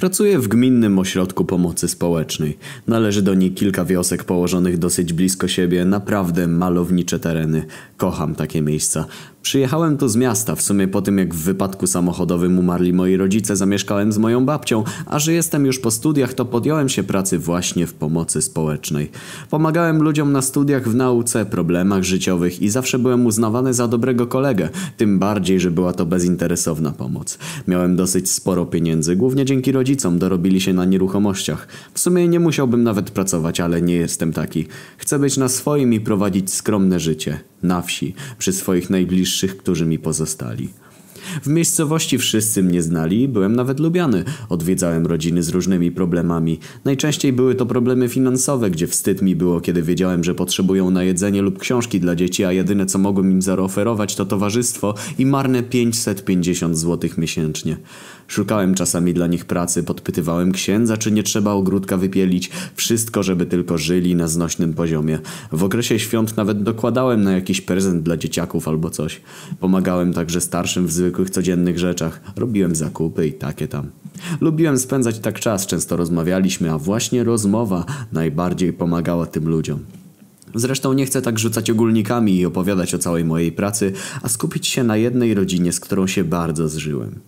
Pracuję w gminnym ośrodku pomocy społecznej. Należy do niej kilka wiosek położonych dosyć blisko siebie, naprawdę malownicze tereny. Kocham takie miejsca. Przyjechałem tu z miasta, w sumie po tym jak w wypadku samochodowym umarli moi rodzice, zamieszkałem z moją babcią, a że jestem już po studiach, to podjąłem się pracy właśnie w pomocy społecznej. Pomagałem ludziom na studiach w nauce, problemach życiowych i zawsze byłem uznawany za dobrego kolegę, tym bardziej, że była to bezinteresowna pomoc. Miałem dosyć sporo pieniędzy, głównie dzięki rodzicom, dorobili się na nieruchomościach. W sumie nie musiałbym nawet pracować, ale nie jestem taki. Chcę być na swoim i prowadzić skromne życie. Na wsi, przy swoich najbliższych, którzy mi pozostali. W miejscowości wszyscy mnie znali, byłem nawet lubiany. Odwiedzałem rodziny z różnymi problemami. Najczęściej były to problemy finansowe, gdzie wstyd mi było, kiedy wiedziałem, że potrzebują na jedzenie lub książki dla dzieci, a jedyne co mogłem im zaoferować to towarzystwo i marne 550 zł miesięcznie. Szukałem czasami dla nich pracy, podpytywałem księdza, czy nie trzeba ogródka wypielić. Wszystko, żeby tylko żyli na znośnym poziomie. W okresie świąt nawet dokładałem na jakiś prezent dla dzieciaków albo coś. Pomagałem także starszym w zwykłych codziennych rzeczach. Robiłem zakupy i takie tam. Lubiłem spędzać tak czas, często rozmawialiśmy, a właśnie rozmowa najbardziej pomagała tym ludziom. Zresztą nie chcę tak rzucać ogólnikami i opowiadać o całej mojej pracy, a skupić się na jednej rodzinie, z którą się bardzo zżyłem.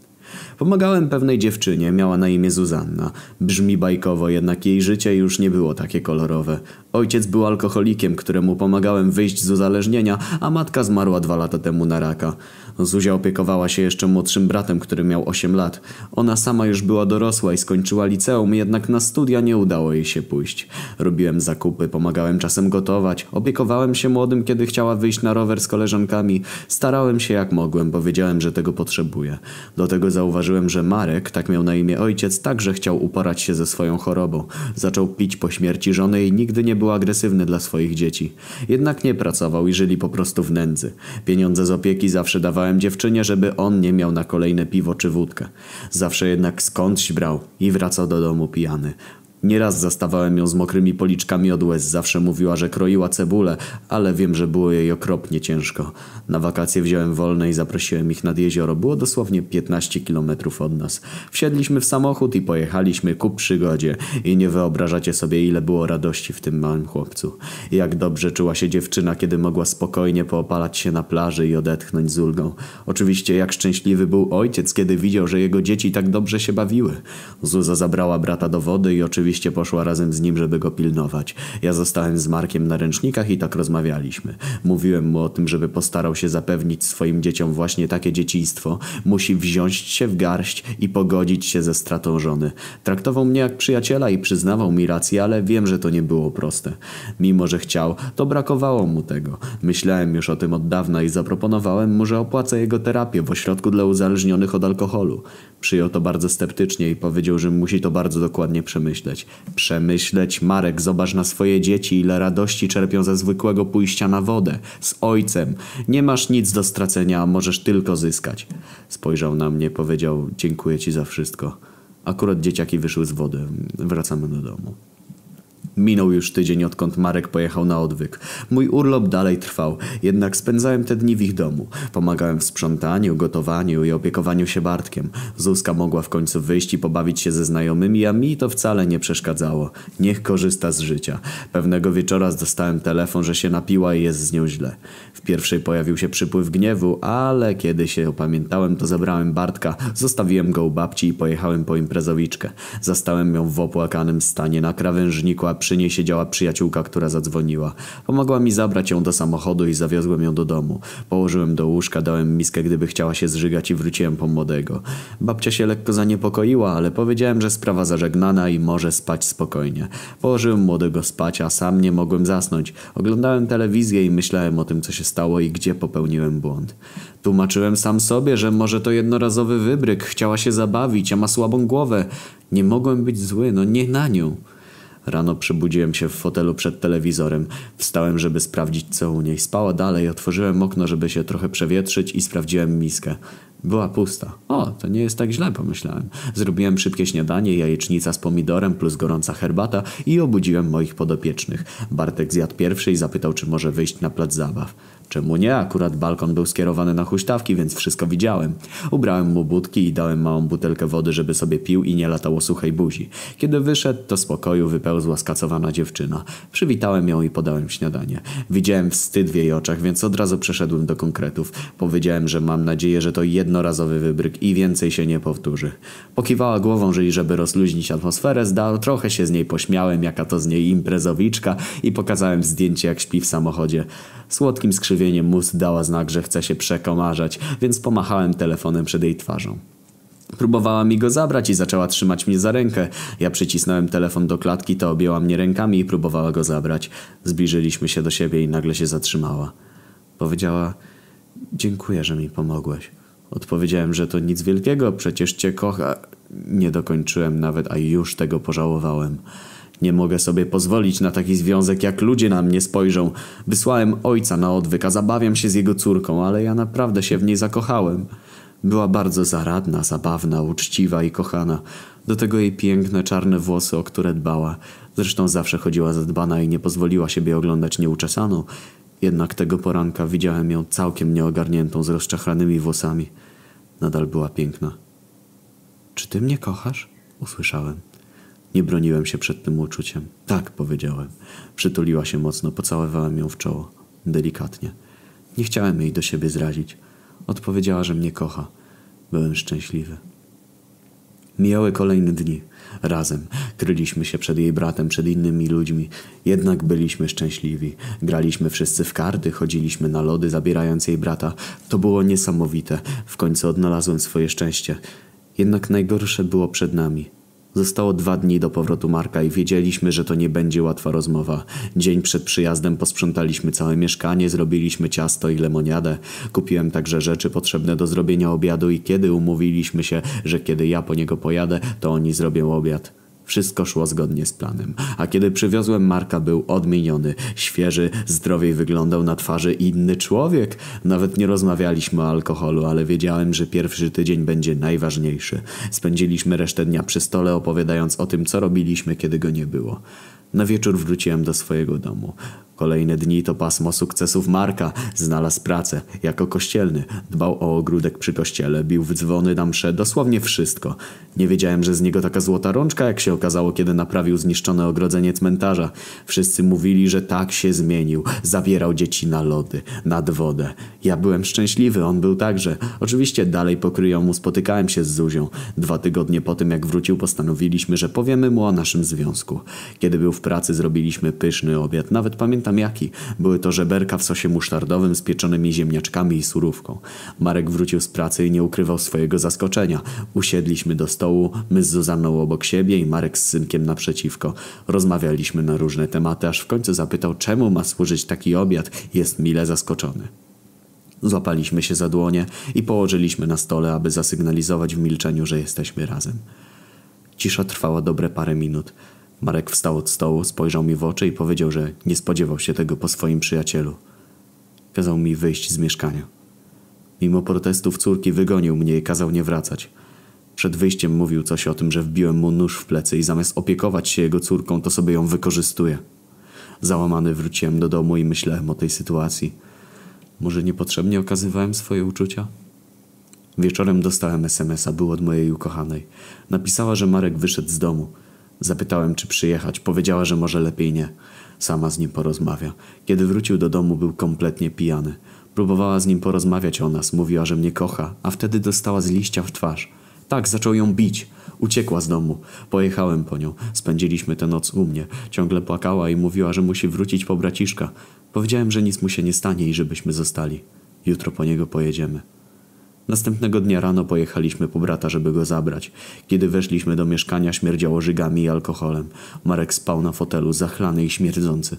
Pomagałem pewnej dziewczynie, miała na imię Zuzanna. Brzmi bajkowo, jednak jej życie już nie było takie kolorowe. Ojciec był alkoholikiem, któremu pomagałem wyjść z uzależnienia, a matka zmarła dwa lata temu na raka. Zuzia opiekowała się jeszcze młodszym bratem, który miał 8 lat. Ona sama już była dorosła i skończyła liceum, jednak na studia nie udało jej się pójść. Robiłem zakupy, pomagałem czasem gotować, opiekowałem się młodym, kiedy chciała wyjść na rower z koleżankami. Starałem się jak mogłem, bo wiedziałem, że tego potrzebuję. Do tego zauważyłem, że Marek, tak miał na imię ojciec, także chciał uporać się ze swoją chorobą. Zaczął pić po śmierci żony i nigdy nie był agresywny dla swoich dzieci. Jednak nie pracował i żyli po prostu w nędzy. Pieniądze z opieki zawsze dawałem dziewczynie, żeby on nie miał na kolejne piwo czy wódkę. Zawsze jednak skądś brał i wracał do domu pijany. Nieraz zastawałem ją z mokrymi policzkami od łez. Zawsze mówiła, że kroiła cebulę, ale wiem, że było jej okropnie ciężko. Na wakacje wziąłem wolne i zaprosiłem ich nad jezioro. Było dosłownie 15 kilometrów od nas. Wsiedliśmy w samochód i pojechaliśmy ku przygodzie. I nie wyobrażacie sobie, ile było radości w tym małym chłopcu. Jak dobrze czuła się dziewczyna, kiedy mogła spokojnie poopalać się na plaży i odetchnąć z ulgą. Oczywiście jak szczęśliwy był ojciec, kiedy widział, że jego dzieci tak dobrze się bawiły. Zuza zabrała brata do wody i oczywiście oczywiście poszła razem z nim, żeby go pilnować. Ja zostałem z Markiem na ręcznikach i tak rozmawialiśmy. Mówiłem mu o tym, żeby postarał się zapewnić swoim dzieciom właśnie takie dzieciństwo. Musi wziąć się w garść i pogodzić się ze stratą żony. Traktował mnie jak przyjaciela i przyznawał mi rację, ale wiem, że to nie było proste. Mimo, że chciał, to brakowało mu tego. Myślałem już o tym od dawna i zaproponowałem mu, że opłacę jego terapię w ośrodku dla uzależnionych od alkoholu. Przyjął to bardzo sceptycznie i powiedział, że musi to bardzo dokładnie przemyśleć. Przemyśleć, Marek, zobacz na swoje dzieci, ile radości czerpią ze zwykłego pójścia na wodę. Z ojcem. Nie masz nic do stracenia, a możesz tylko zyskać. Spojrzał na mnie, powiedział, dziękuję ci za wszystko. Akurat dzieciaki wyszły z wody. Wracamy do domu. Minął już tydzień, odkąd Marek pojechał na odwyk. Mój urlop dalej trwał, jednak spędzałem te dni w ich domu. Pomagałem w sprzątaniu, gotowaniu i opiekowaniu się Bartkiem. Zuzka mogła w końcu wyjść i pobawić się ze znajomymi, a mi to wcale nie przeszkadzało. Niech korzysta z życia. Pewnego wieczora dostałem telefon, że się napiła i jest z nią źle. W pierwszej pojawił się przypływ gniewu, ale kiedy się opamiętałem, to zabrałem Bartka, zostawiłem go u babci i pojechałem po imprezowiczkę. Zastałem ją w opłakanym stanie na krawężniku, a przy niej siedziała przyjaciółka, która zadzwoniła. Pomogła mi zabrać ją do samochodu i zawiozłem ją do domu. Położyłem do łóżka, dałem miskę, gdyby chciała się zżygać i wróciłem po młodego. Babcia się lekko zaniepokoiła, ale powiedziałem, że sprawa zażegnana i może spać spokojnie. Położyłem młodego spać, a sam nie mogłem zasnąć. Oglądałem telewizję i myślałem o tym, co się stało i gdzie popełniłem błąd. Tłumaczyłem sam sobie, że może to jednorazowy wybryk, chciała się zabawić, a ma słabą głowę. Nie mogłem być zły, no nie na nią. Rano przebudziłem się w fotelu przed telewizorem. Wstałem, żeby sprawdzić co u niej. Spała dalej, otworzyłem okno, żeby się trochę przewietrzyć i sprawdziłem miskę. Była pusta. O, to nie jest tak źle, pomyślałem. Zrobiłem szybkie śniadanie, jajecznica z pomidorem plus gorąca herbata i obudziłem moich podopiecznych. Bartek zjadł pierwszy i zapytał, czy może wyjść na plac zabaw. Czemu nie? Akurat balkon był skierowany na huśtawki, więc wszystko widziałem. Ubrałem mu budki i dałem małą butelkę wody, żeby sobie pił i nie latało suchej buzi. Kiedy wyszedł, to z pokoju wypełzła skacowana dziewczyna. Przywitałem ją i podałem śniadanie. Widziałem wstyd w jej oczach, więc od razu przeszedłem do konkretów. Powiedziałem, że mam nadzieję, że to jednorazowy wybryk i więcej się nie powtórzy. Pokiwała głową, że i żeby rozluźnić atmosferę, zdał, trochę się z niej pośmiałem, jaka to z niej imprezowiczka i pokazałem zdjęcie, jak śpi w samochodzie. Słodkim skrzywieniem ust dała znak, że chce się przekomarzać, więc pomachałem telefonem przed jej twarzą. Próbowała mi go zabrać i zaczęła trzymać mnie za rękę. Ja przycisnąłem telefon do klatki, to objęła mnie rękami i próbowała go zabrać. Zbliżyliśmy się do siebie i nagle się zatrzymała. Powiedziała, dziękuję, że mi pomogłeś. Odpowiedziałem, że to nic wielkiego, przecież cię kocha. Nie dokończyłem nawet, a już tego pożałowałem. Nie mogę sobie pozwolić na taki związek, jak ludzie na mnie spojrzą. Wysłałem ojca na odwyk, a zabawiam się z jego córką, ale ja naprawdę się w niej zakochałem. Była bardzo zaradna, zabawna, uczciwa i kochana. Do tego jej piękne, czarne włosy, o które dbała. Zresztą zawsze chodziła zadbana i nie pozwoliła siebie oglądać nieuczesaną. Jednak tego poranka widziałem ją całkiem nieogarniętą, z rozczachranymi włosami. Nadal była piękna. Czy ty mnie kochasz? Usłyszałem. Nie broniłem się przed tym uczuciem. Tak, powiedziałem. Przytuliła się mocno, pocałowałem ją w czoło. Delikatnie. Nie chciałem jej do siebie zrazić. Odpowiedziała, że mnie kocha. Byłem szczęśliwy. Mijały kolejne dni. Razem. Kryliśmy się przed jej bratem, przed innymi ludźmi. Jednak byliśmy szczęśliwi. Graliśmy wszyscy w karty, chodziliśmy na lody, zabierając jej brata. To było niesamowite. W końcu odnalazłem swoje szczęście. Jednak najgorsze było przed nami. Zostało dwa dni do powrotu Marka i wiedzieliśmy, że to nie będzie łatwa rozmowa. Dzień przed przyjazdem posprzątaliśmy całe mieszkanie, zrobiliśmy ciasto i lemoniadę. Kupiłem także rzeczy potrzebne do zrobienia obiadu i kiedy umówiliśmy się, że kiedy ja po niego pojadę, to oni zrobią obiad. Wszystko szło zgodnie z planem. A kiedy przywiozłem Marka, był odmieniony, świeży, zdrowiej wyglądał na twarzy inny człowiek. Nawet nie rozmawialiśmy o alkoholu, ale wiedziałem, że pierwszy tydzień będzie najważniejszy. Spędziliśmy resztę dnia przy stole, opowiadając o tym, co robiliśmy, kiedy go nie było. Na wieczór wróciłem do swojego domu. Kolejne dni to pasmo sukcesów Marka. Znalazł pracę jako kościelny. Dbał o ogródek przy kościele, bił w dzwony na msze, dosłownie wszystko. Nie wiedziałem, że z niego taka złota rączka, jak się okazało, kiedy naprawił zniszczone ogrodzenie cmentarza. Wszyscy mówili, że tak się zmienił. Zabierał dzieci na lody, nad wodę. Ja byłem szczęśliwy, on był także. Oczywiście dalej pokryją mu spotykałem się z Zuzią. Dwa tygodnie po tym, jak wrócił, postanowiliśmy, że powiemy mu o naszym związku. Kiedy był w pracy, zrobiliśmy pyszny obiad. Nawet pamiętam jaki. Były to żeberka w sosie musztardowym z pieczonymi ziemniaczkami i surówką. Marek wrócił z pracy i nie ukrywał swojego zaskoczenia. Usiedliśmy do stołu, my z Zuzanną obok siebie i Marek z synkiem naprzeciwko. Rozmawialiśmy na różne tematy, aż w końcu zapytał, czemu ma służyć taki obiad. Jest mile zaskoczony. Złapaliśmy się za dłonie i położyliśmy na stole, aby zasygnalizować w milczeniu, że jesteśmy razem. Cisza trwała dobre parę minut. Marek wstał od stołu, spojrzał mi w oczy i powiedział, że nie spodziewał się tego po swoim przyjacielu. Kazał mi wyjść z mieszkania. Mimo protestów córki wygonił mnie i kazał nie wracać. Przed wyjściem mówił coś o tym, że wbiłem mu nóż w plecy i zamiast opiekować się jego córką, to sobie ją wykorzystuje. Załamany wróciłem do domu i myślałem o tej sytuacji. Może niepotrzebnie okazywałem swoje uczucia? Wieczorem dostałem SMS-a, był od mojej ukochanej. Napisała, że Marek wyszedł z domu. Zapytałem, czy przyjechać. Powiedziała, że może lepiej nie. Sama z nim porozmawia. Kiedy wrócił do domu, był kompletnie pijany. Próbowała z nim porozmawiać o nas. Mówiła, że mnie kocha, a wtedy dostała z liścia w twarz. Tak, zaczął ją bić. Uciekła z domu. Pojechałem po nią. Spędziliśmy tę noc u mnie. Ciągle płakała i mówiła, że musi wrócić po braciszka. Powiedziałem, że nic mu się nie stanie i żebyśmy zostali. Jutro po niego pojedziemy. Następnego dnia rano pojechaliśmy po brata, żeby go zabrać. Kiedy weszliśmy do mieszkania, śmierdziało żygami i alkoholem. Marek spał na fotelu, zachlany i śmierdzący.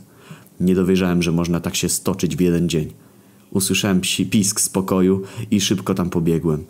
Nie dowierzałem, że można tak się stoczyć w jeden dzień. Usłyszałem psi pisk z pokoju i szybko tam pobiegłem.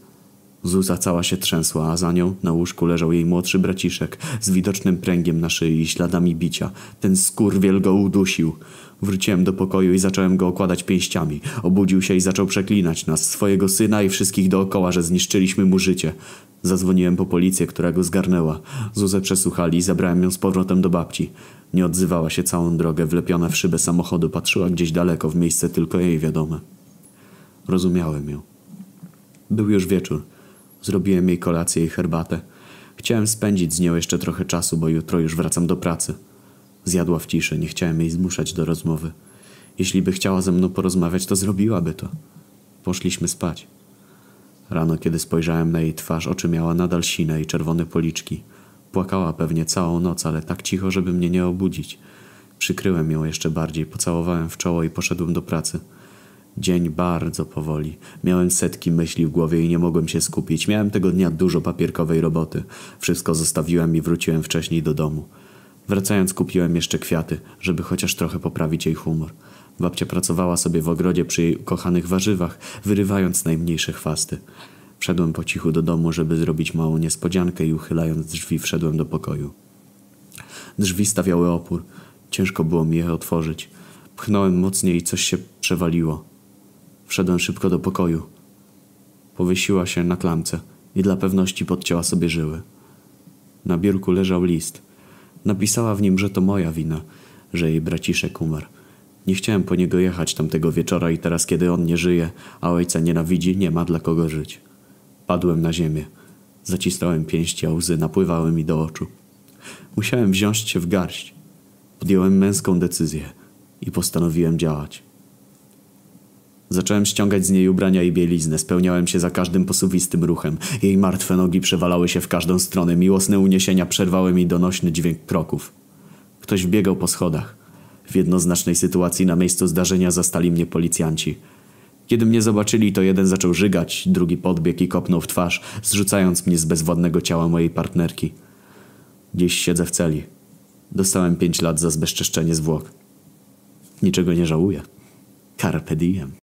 Zuza cała się trzęsła, a za nią na łóżku leżał jej młodszy braciszek z widocznym pręgiem na szyi i śladami bicia. Ten skurwiel go udusił. Wróciłem do pokoju i zacząłem go okładać pięściami. Obudził się i zaczął przeklinać nas, swojego syna i wszystkich dookoła, że zniszczyliśmy mu życie. Zadzwoniłem po policję, która go zgarnęła. Zuzę przesłuchali i zabrałem ją z powrotem do babci. Nie odzywała się całą drogę, wlepiona w szybę samochodu, patrzyła gdzieś daleko, w miejsce tylko jej wiadome. Rozumiałem ją. Był już wieczór. Zrobiłem jej kolację i herbatę. Chciałem spędzić z nią jeszcze trochę czasu, bo jutro już wracam do pracy. Zjadła w ciszy, nie chciałem jej zmuszać do rozmowy. Jeśli by chciała ze mną porozmawiać, to zrobiłaby to. Poszliśmy spać. Rano, kiedy spojrzałem na jej twarz, oczy miała nadal sine i czerwone policzki. Płakała pewnie całą noc, ale tak cicho, żeby mnie nie obudzić. Przykryłem ją jeszcze bardziej, pocałowałem w czoło i poszedłem do pracy. Dzień bardzo powoli. Miałem setki myśli w głowie i nie mogłem się skupić. Miałem tego dnia dużo papierkowej roboty. Wszystko zostawiłem i wróciłem wcześniej do domu. Wracając kupiłem jeszcze kwiaty, żeby chociaż trochę poprawić jej humor. Babcia pracowała sobie w ogrodzie przy jej ukochanych warzywach, wyrywając najmniejsze chwasty. Wszedłem po cichu do domu, żeby zrobić małą niespodziankę i uchylając drzwi wszedłem do pokoju. Drzwi stawiały opór. Ciężko było mi je otworzyć. Pchnąłem mocniej i coś się przewaliło. Wszedłem szybko do pokoju. Powiesiła się na klamce i dla pewności podcięła sobie żyły. Na biurku leżał list. Napisała w nim, że to moja wina, że jej braciszek umarł. Nie chciałem po niego jechać tamtego wieczora i teraz, kiedy on nie żyje, a ojca nienawidzi, nie ma dla kogo żyć. Padłem na ziemię. Zacisnąłem pięści, a łzy napływały mi do oczu. Musiałem wziąć się w garść. Podjąłem męską decyzję i postanowiłem działać. Zacząłem ściągać z niej ubrania i bieliznę. Spełniałem się za każdym posuwistym ruchem. Jej martwe nogi przewalały się w każdą stronę. Miłosne uniesienia przerwały mi donośny dźwięk kroków. Ktoś wbiegał po schodach. W jednoznacznej sytuacji na miejscu zdarzenia zastali mnie policjanci. Kiedy mnie zobaczyli, to jeden zaczął żygać, drugi podbiegł i kopnął w twarz, zrzucając mnie z bezwładnego ciała mojej partnerki. Dziś siedzę w celi. Dostałem pięć lat za zbezczeszczenie zwłok. Niczego nie żałuję. Carpe diem.